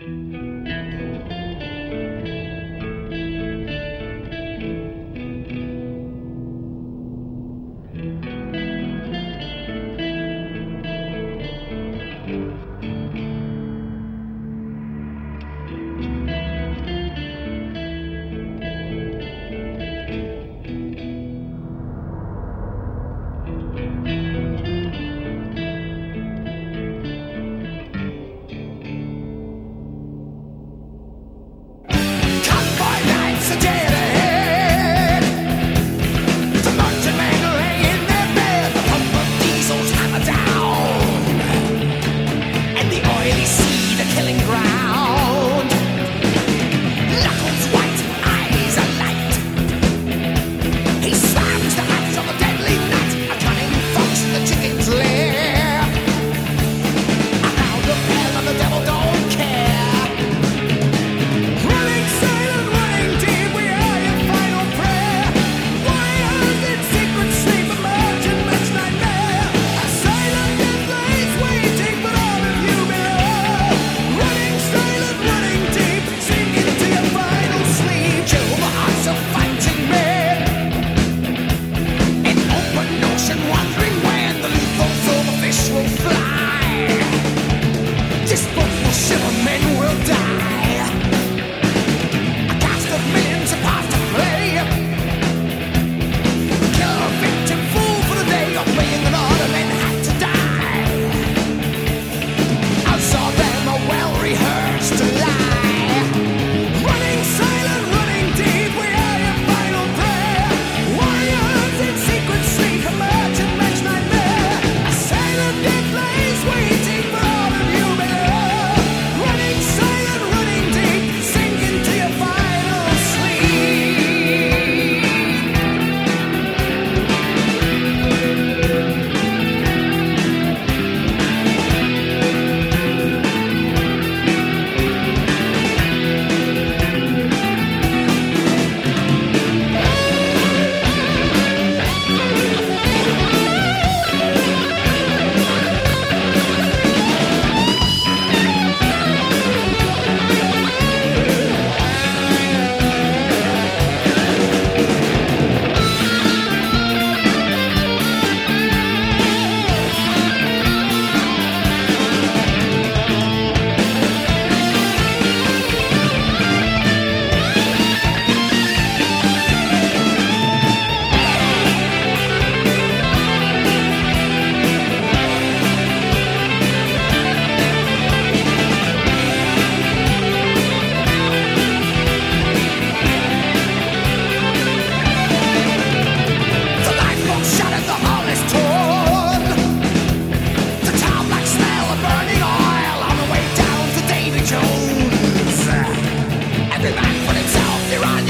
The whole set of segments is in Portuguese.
Música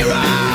Rock!